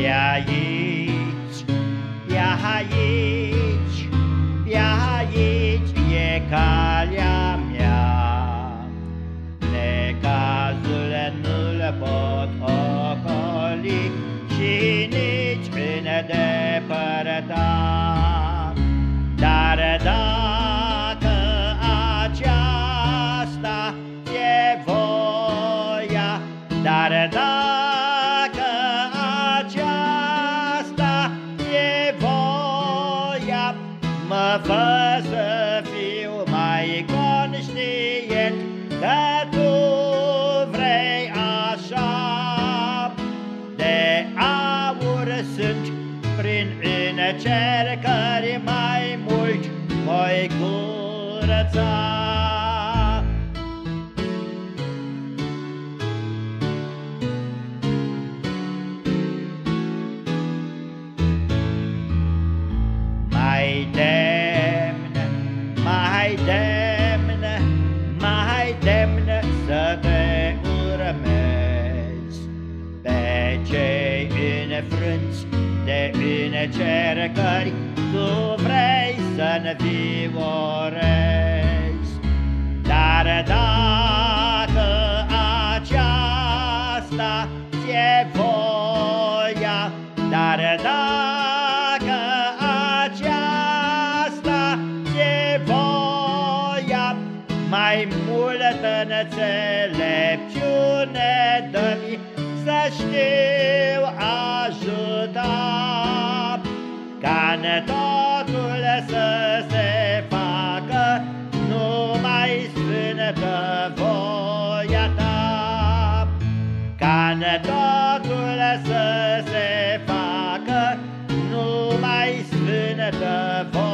Pe aici, pe aici, pe aici e calea mea. Necazul nu-l pot ocoli și nici îndepărta. Mă fă să fiu mai conștient Că tu vrei așa. De aur sunt prin încercări mai mult Voi curăța Pe cei înfrânți de încercări Tu vrei să înviorezi Dar dacă aceasta ți-e voia Dar dacă mai multă înțelepciune dă-mi să știu ajuta Ca ne totul să se facă Numai sfântă voia ta. Ca ne totul să se facă Numai sfântă voia